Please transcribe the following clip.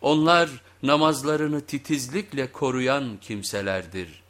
Onlar namazlarını titizlikle koruyan kimselerdir.